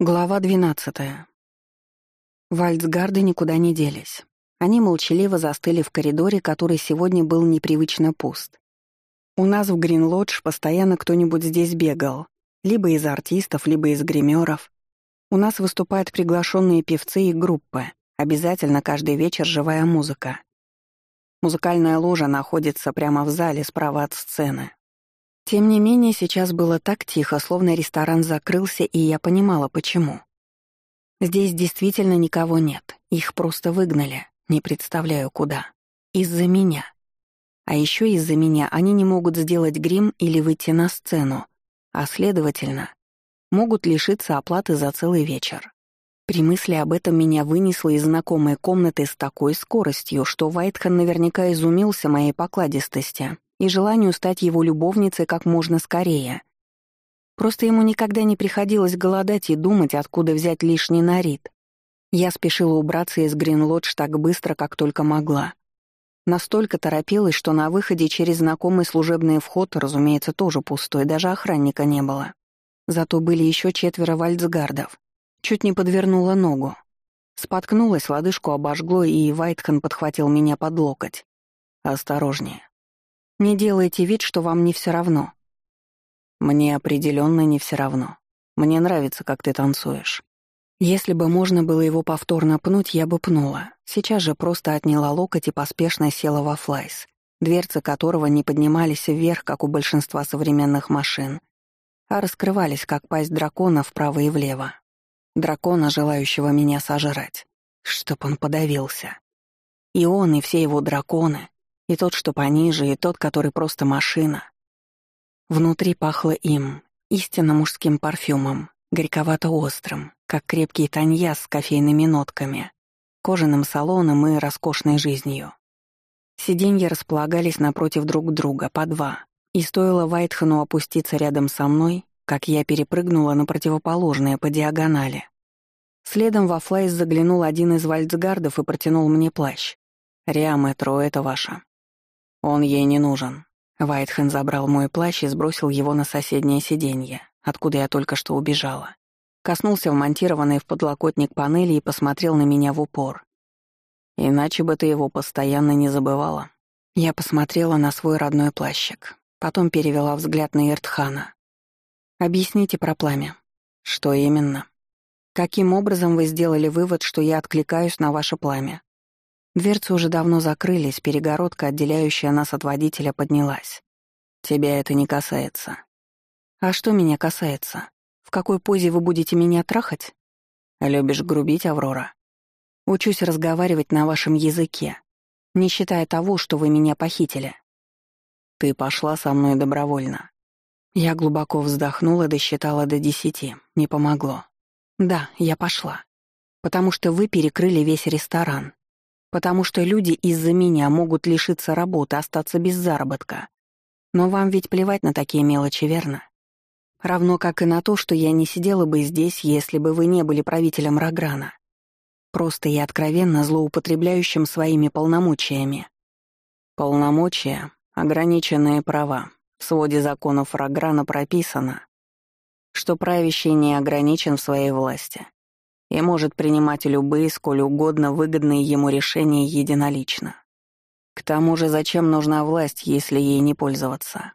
Глава 12. Вальцгарды никуда не делись. Они молчаливо застыли в коридоре, который сегодня был непривычно пуст. У нас в Гринлодж постоянно кто-нибудь здесь бегал, либо из артистов, либо из гримеров. У нас выступают приглашенные певцы и группы, обязательно каждый вечер живая музыка. Музыкальная ложа находится прямо в зале справа от сцены, тем не менее, сейчас было так тихо, словно ресторан закрылся, и я понимала, почему. Здесь действительно никого нет. Их просто выгнали, не представляю куда. Из-за меня. А еще из-за меня они не могут сделать грим или выйти на сцену, а, следовательно, могут лишиться оплаты за целый вечер. При мысли об этом меня вынесло из знакомой комнаты с такой скоростью, что Вайтхан наверняка изумился моей покладистости и желанию стать его любовницей как можно скорее. Просто ему никогда не приходилось голодать и думать, откуда взять лишний нарит. Я спешила убраться из Гринлодж так быстро, как только могла. Настолько торопилась, что на выходе через знакомый служебный вход, разумеется, тоже пустой, даже охранника не было. Зато были еще четверо вальцгардов. Чуть не подвернула ногу. Споткнулась, лодыжку обожгло, и Вайтхан подхватил меня под локоть. «Осторожнее», не делайте вид, что вам не все равно. Мне определенно не все равно. Мне нравится, как ты танцуешь. Если бы можно было его повторно пнуть, я бы пнула. Сейчас же просто отняла локоть и поспешно села во флайс, дверцы которого не поднимались вверх, как у большинства современных машин, а раскрывались, как пасть дракона вправо и влево. Дракона, желающего меня сожрать. Чтоб он подавился. И он, и все его драконы и тот, что пониже, и тот, который просто машина. Внутри пахло им, истинно мужским парфюмом, горьковато-острым, как крепкий танья с кофейными нотками, кожаным салоном и роскошной жизнью. Сиденья располагались напротив друг друга, по два, и стоило Вайтхану опуститься рядом со мной, как я перепрыгнула на противоположное по диагонали. Следом во флайс заглянул один из вальцгардов и протянул мне плащ. «Риам, Этро, это ваша». Он ей не нужен. Вайтхен забрал мой плащ и сбросил его на соседнее сиденье, откуда я только что убежала. Коснулся вмонтированной в подлокотник панели и посмотрел на меня в упор. Иначе бы ты его постоянно не забывала. Я посмотрела на свой родной плащик. Потом перевела взгляд на Иртхана. «Объясните про пламя». «Что именно?» «Каким образом вы сделали вывод, что я откликаюсь на ваше пламя?» Дверцы уже давно закрылись, перегородка, отделяющая нас от водителя, поднялась. «Тебя это не касается». «А что меня касается? В какой позе вы будете меня трахать?» «Любишь грубить, Аврора?» «Учусь разговаривать на вашем языке, не считая того, что вы меня похитили». «Ты пошла со мной добровольно». Я глубоко вздохнула, досчитала до десяти. Не помогло. «Да, я пошла. Потому что вы перекрыли весь ресторан, потому что люди из-за меня могут лишиться работы, остаться без заработка. Но вам ведь плевать на такие мелочи, верно? Равно как и на то, что я не сидела бы здесь, если бы вы не были правителем Раграна. Просто и откровенно злоупотребляющим своими полномочиями. Полномочия — ограниченные права. В своде законов Раграна прописано, что правящий не ограничен в своей власти — и может принимать любые, сколь угодно выгодные ему решения единолично. К тому же зачем нужна власть, если ей не пользоваться?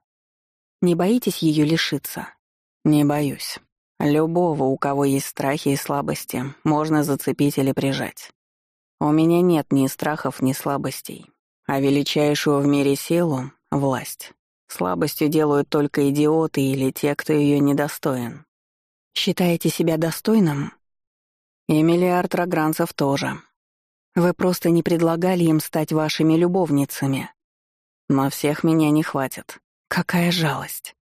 Не боитесь ее лишиться? Не боюсь. Любого, у кого есть страхи и слабости, можно зацепить или прижать. У меня нет ни страхов, ни слабостей. А величайшую в мире силу — власть. Слабостью делают только идиоты или те, кто ее недостоин. Считаете себя достойным? И миллиард рогранцев тоже. Вы просто не предлагали им стать вашими любовницами. Но всех меня не хватит. Какая жалость.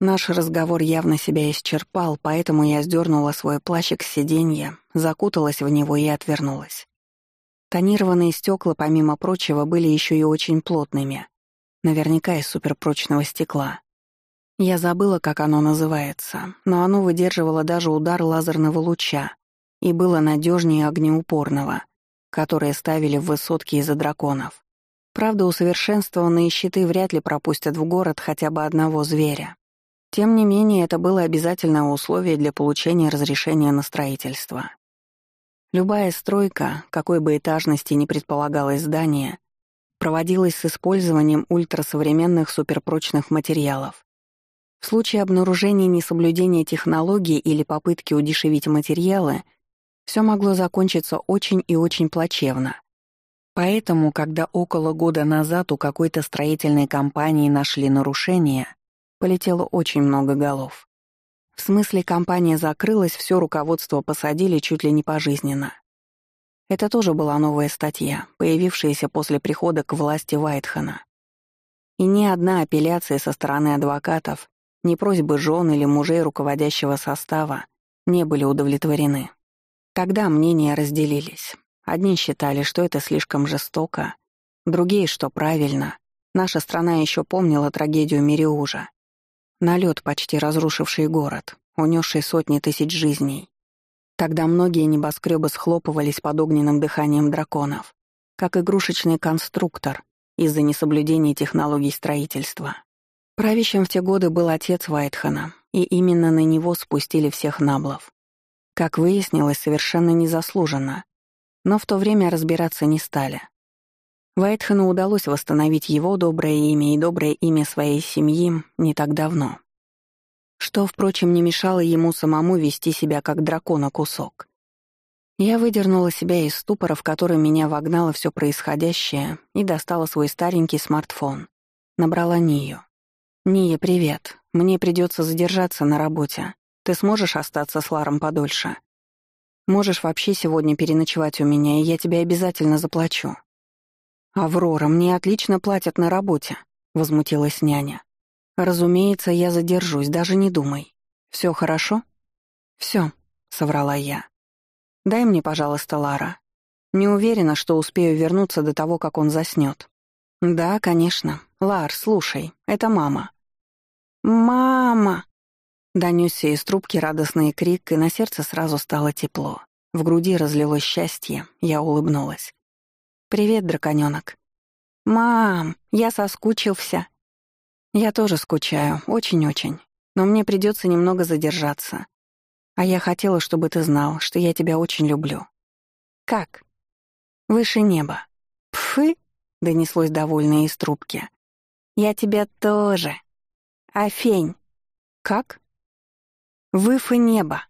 Наш разговор явно себя исчерпал, поэтому я сдернула свой плащик с сиденья, закуталась в него и отвернулась. Тонированные стекла, помимо прочего, были еще и очень плотными. Наверняка из суперпрочного стекла. Я забыла, как оно называется, но оно выдерживало даже удар лазерного луча, и было надежнее огнеупорного, которое ставили в высотке из-за драконов. Правда, усовершенствованные щиты вряд ли пропустят в город хотя бы одного зверя. Тем не менее, это было обязательное условие для получения разрешения на строительство. Любая стройка, какой бы этажности ни предполагалось здание, проводилась с использованием ультрасовременных суперпрочных материалов. В случае обнаружения несоблюдения технологии или попытки удешевить материалы, все могло закончиться очень и очень плачевно. Поэтому, когда около года назад у какой-то строительной компании нашли нарушения, полетело очень много голов. В смысле, компания закрылась, все руководство посадили чуть ли не пожизненно. Это тоже была новая статья, появившаяся после прихода к власти Вайтхана. И ни одна апелляция со стороны адвокатов, ни просьбы жен или мужей руководящего состава не были удовлетворены. Тогда мнения разделились. Одни считали, что это слишком жестоко, другие, что правильно. Наша страна еще помнила трагедию Мириужа. Налет, почти разрушивший город, унесший сотни тысяч жизней. Тогда многие небоскребы схлопывались под огненным дыханием драконов, как игрушечный конструктор из-за несоблюдения технологий строительства. Правящим в те годы был отец Вайтхана, и именно на него спустили всех наблов. Как выяснилось, совершенно незаслуженно. Но в то время разбираться не стали. Вайтхену удалось восстановить его доброе имя и доброе имя своей семьи не так давно. Что, впрочем, не мешало ему самому вести себя как дракона кусок. Я выдернула себя из ступора, в который меня вогнало все происходящее, и достала свой старенький смартфон. Набрала Нию. «Ния, привет. Мне придется задержаться на работе. Ты сможешь остаться с Ларом подольше? Можешь вообще сегодня переночевать у меня, и я тебе обязательно заплачу». «Аврора, мне отлично платят на работе», — возмутилась няня. «Разумеется, я задержусь, даже не думай. Все хорошо?» «Все», — соврала я. «Дай мне, пожалуйста, Лара. Не уверена, что успею вернуться до того, как он заснет». «Да, конечно. Лар, слушай, это мама». «Мама!» Донесся из трубки радостный крик, и на сердце сразу стало тепло. В груди разлилось счастье, я улыбнулась. «Привет, драконёнок!» «Мам, я соскучился!» «Я тоже скучаю, очень-очень, но мне придётся немного задержаться. А я хотела, чтобы ты знал, что я тебя очень люблю». «Как?» «Выше неба». «Пфы!» — донеслось довольное из трубки. «Я тебя тоже!» «Афень!» «Как?» Выф и небо.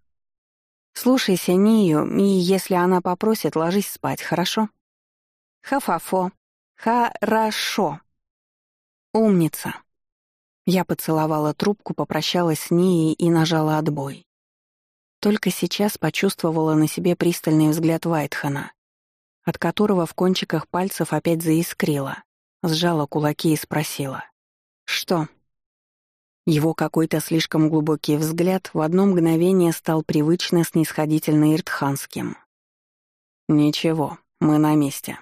Слушайся Нию, и если она попросит, ложись спать, хорошо? Хафафо. Хорошо. Умница. Я поцеловала трубку, попрощалась с Нией и нажала отбой. Только сейчас почувствовала на себе пристальный взгляд Вайтхана, от которого в кончиках пальцев опять заискрило, сжала кулаки и спросила. «Что?» Его какой-то слишком глубокий взгляд в одно мгновение стал привычно снисходительно иртханским. «Ничего, мы на месте».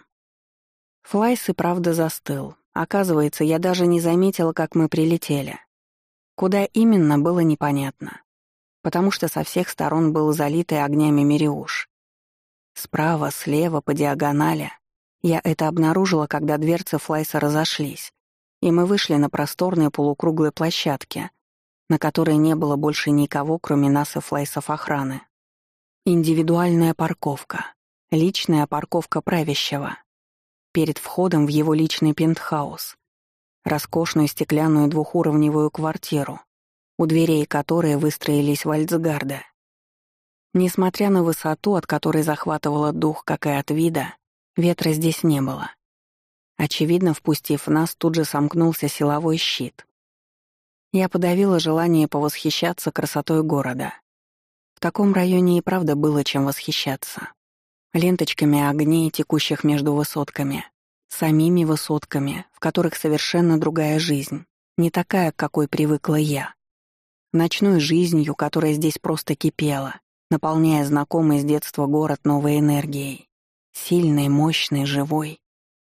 Флайс и правда застыл. Оказывается, я даже не заметила, как мы прилетели. Куда именно, было непонятно. Потому что со всех сторон был залитый огнями Мериуш. Справа, слева, по диагонали. Я это обнаружила, когда дверцы Флайса разошлись и мы вышли на просторные полукруглые площадки, на которой не было больше никого, кроме нас и флайсов охраны. Индивидуальная парковка. Личная парковка правящего. Перед входом в его личный пентхаус. Роскошную стеклянную двухуровневую квартиру, у дверей которой выстроились вальцгарды. Несмотря на высоту, от которой захватывало дух, как и от вида, ветра здесь не было — Очевидно, впустив нас, тут же сомкнулся силовой щит. Я подавила желание повосхищаться красотой города. В таком районе и правда было чем восхищаться. Ленточками огней, текущих между высотками, самими высотками, в которых совершенно другая жизнь, не такая, к какой привыкла я. Ночной жизнью, которая здесь просто кипела, наполняя знакомый с детства город новой энергией. Сильной, мощной, живой.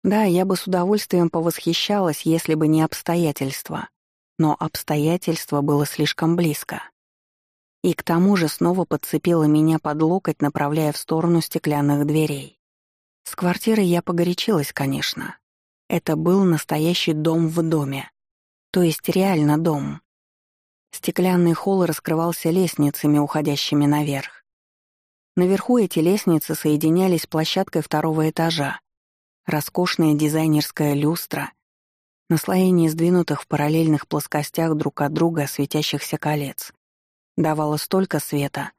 Да, я бы с удовольствием повосхищалась, если бы не обстоятельства. Но обстоятельство было слишком близко. И к тому же снова подцепила меня под локоть, направляя в сторону стеклянных дверей. С квартиры я погорячилась, конечно. Это был настоящий дом в доме. То есть реально дом. Стеклянный холл раскрывался лестницами, уходящими наверх. Наверху эти лестницы соединялись с площадкой второго этажа, роскошная дизайнерская люстра, наслоение сдвинутых в параллельных плоскостях друг от друга светящихся колец, давало столько света,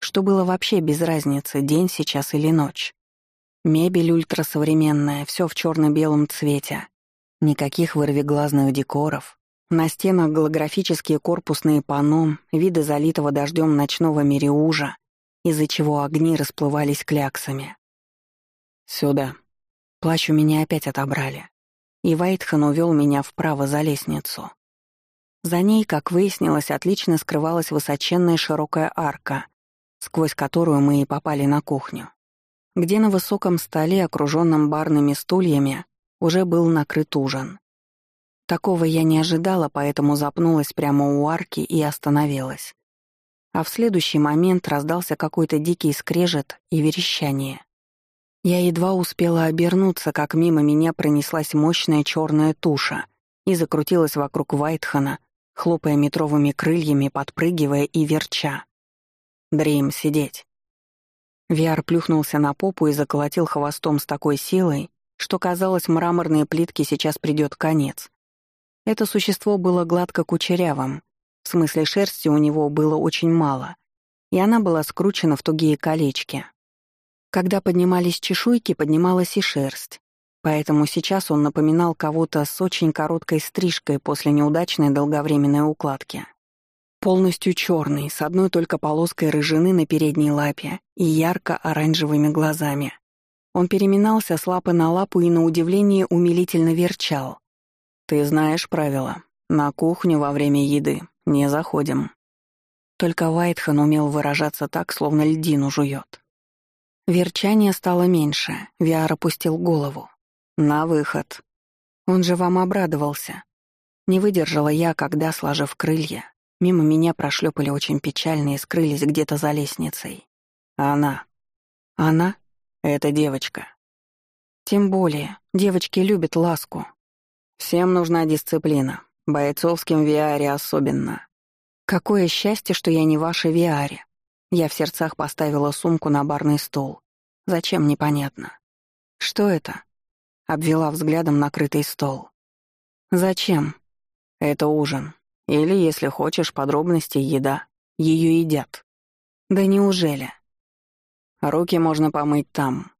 что было вообще без разницы, день сейчас или ночь. Мебель ультрасовременная, все в черно белом цвете. Никаких вырвиглазных декоров. На стенах голографические корпусные панно, виды залитого дождем ночного мериужа, из-за чего огни расплывались кляксами. «Сюда», Плащ у меня опять отобрали. И Вайтхан увел меня вправо за лестницу. За ней, как выяснилось, отлично скрывалась высоченная широкая арка, сквозь которую мы и попали на кухню, где на высоком столе, окруженном барными стульями, уже был накрыт ужин. Такого я не ожидала, поэтому запнулась прямо у арки и остановилась. А в следующий момент раздался какой-то дикий скрежет и верещание. Я едва успела обернуться, как мимо меня пронеслась мощная черная туша и закрутилась вокруг Вайтхана, хлопая метровыми крыльями, подпрыгивая и верча. «Дрим, сидеть!» Виар плюхнулся на попу и заколотил хвостом с такой силой, что, казалось, мраморные плитки сейчас придет конец. Это существо было гладко кучерявым, в смысле шерсти у него было очень мало, и она была скручена в тугие колечки, когда поднимались чешуйки, поднималась и шерсть. Поэтому сейчас он напоминал кого-то с очень короткой стрижкой после неудачной долговременной укладки. Полностью черный, с одной только полоской рыжины на передней лапе и ярко-оранжевыми глазами. Он переминался с лапы на лапу и на удивление умилительно верчал. «Ты знаешь правила. На кухню во время еды. Не заходим». Только Вайтхан умел выражаться так, словно льдину жует. Верчание стало меньше, Виар опустил голову. «На выход!» Он же вам обрадовался. Не выдержала я, когда, сложив крылья, мимо меня прошлепали очень печально и скрылись где-то за лестницей. Она. Она? Это девочка. Тем более, девочки любят ласку. Всем нужна дисциплина, бойцовским Виаре особенно. Какое счастье, что я не ваша Виаре. Я в сердцах поставила сумку на барный стол. Зачем, непонятно. «Что это?» — обвела взглядом накрытый стол. «Зачем?» «Это ужин. Или, если хочешь, подробности — еда. Ее едят». «Да неужели?» «Руки можно помыть там».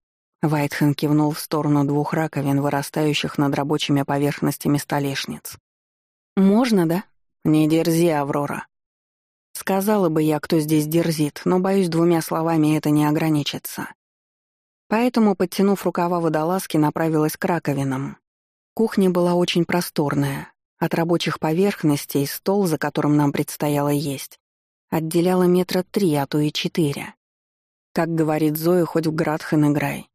Вайтхен кивнул в сторону двух раковин, вырастающих над рабочими поверхностями столешниц. «Можно, да?» «Не дерзи, Аврора», Сказала бы я, кто здесь дерзит, но, боюсь, двумя словами это не ограничится. Поэтому, подтянув рукава водолазки, направилась к раковинам. Кухня была очень просторная. От рабочих поверхностей стол, за которым нам предстояло есть, отделяло метра три, а то и четыре. Как говорит Зоя, хоть в Градхен играй.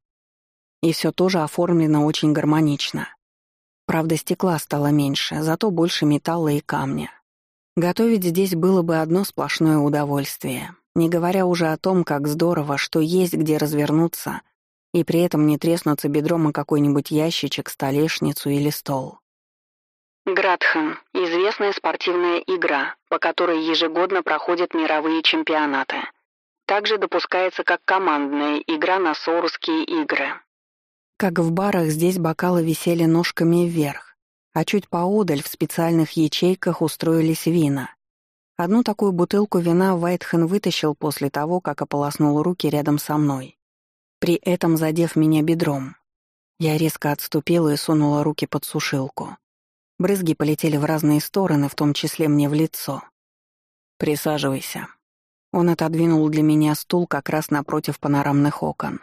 И все тоже оформлено очень гармонично. Правда, стекла стало меньше, зато больше металла и камня. Готовить здесь было бы одно сплошное удовольствие, не говоря уже о том, как здорово, что есть где развернуться и при этом не треснуться бедром о какой-нибудь ящичек, столешницу или стол. Градхан — известная спортивная игра, по которой ежегодно проходят мировые чемпионаты. Также допускается как командная игра на Сорусские игры. Как в барах, здесь бокалы висели ножками вверх, а чуть поодаль в специальных ячейках устроились вина. Одну такую бутылку вина Вайтхен вытащил после того, как ополоснул руки рядом со мной, при этом задев меня бедром. Я резко отступила и сунула руки под сушилку. Брызги полетели в разные стороны, в том числе мне в лицо. «Присаживайся». Он отодвинул для меня стул как раз напротив панорамных окон.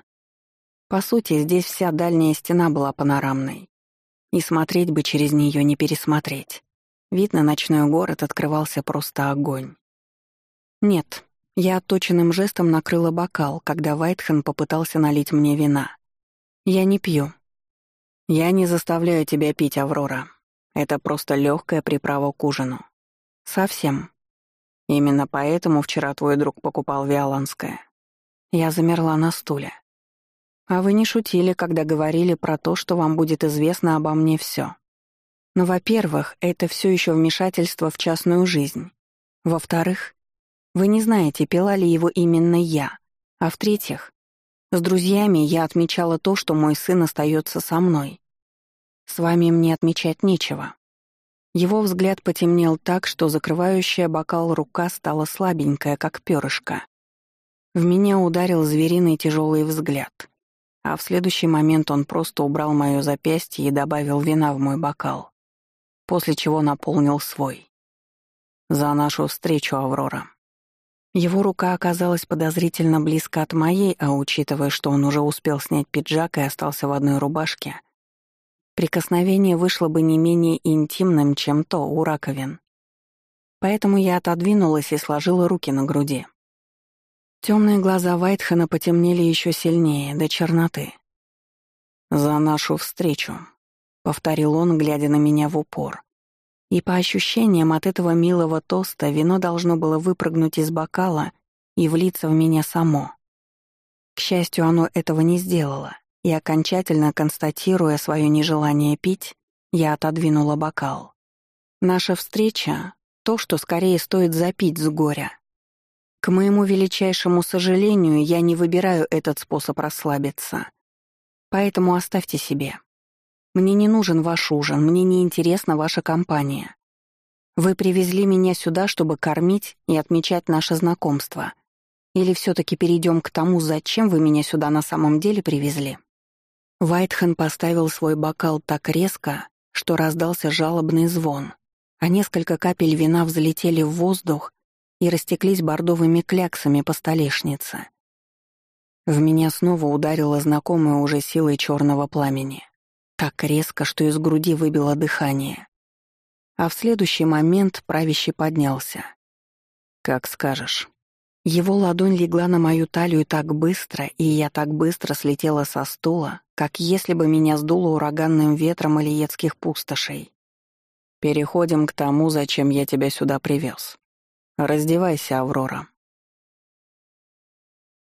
По сути, здесь вся дальняя стена была панорамной. И смотреть бы через нее, не пересмотреть. Вид на ночной город открывался просто огонь. Нет, я отточенным жестом накрыла бокал, когда Вайтхен попытался налить мне вина. Я не пью. Я не заставляю тебя пить, Аврора. Это просто легкая приправа к ужину. Совсем. Именно поэтому вчера твой друг покупал Виоланское. Я замерла на стуле. А вы не шутили, когда говорили про то, что вам будет известно обо мне все. Но, ну, во-первых, это все еще вмешательство в частную жизнь. Во-вторых, вы не знаете, пила ли его именно я. А в-третьих, с друзьями я отмечала то, что мой сын остается со мной. С вами мне отмечать нечего. Его взгляд потемнел так, что закрывающая бокал рука стала слабенькая, как перышко. В меня ударил звериный тяжелый взгляд. А в следующий момент он просто убрал мое запястье и добавил вина в мой бокал, после чего наполнил свой. «За нашу встречу, Аврора». Его рука оказалась подозрительно близко от моей, а учитывая, что он уже успел снять пиджак и остался в одной рубашке, прикосновение вышло бы не менее интимным, чем то у раковин. Поэтому я отодвинулась и сложила руки на груди. Темные глаза Вайтхана потемнели еще сильнее, до черноты. «За нашу встречу», — повторил он, глядя на меня в упор. И по ощущениям от этого милого тоста вино должно было выпрыгнуть из бокала и влиться в меня само. К счастью, оно этого не сделало, и окончательно констатируя свое нежелание пить, я отодвинула бокал. Наша встреча — то, что скорее стоит запить с горя — к моему величайшему сожалению, я не выбираю этот способ расслабиться. Поэтому оставьте себе. Мне не нужен ваш ужин, мне не интересна ваша компания. Вы привезли меня сюда, чтобы кормить и отмечать наше знакомство. Или все-таки перейдем к тому, зачем вы меня сюда на самом деле привезли?» Вайтхен поставил свой бокал так резко, что раздался жалобный звон, а несколько капель вина взлетели в воздух и растеклись бордовыми кляксами по столешнице. В меня снова ударило знакомое уже силой черного пламени. Так резко, что из груди выбило дыхание. А в следующий момент правящий поднялся. «Как скажешь». Его ладонь легла на мою талию так быстро, и я так быстро слетела со стула, как если бы меня сдуло ураганным ветром илиецких пустошей. «Переходим к тому, зачем я тебя сюда привез» раздевайся аврора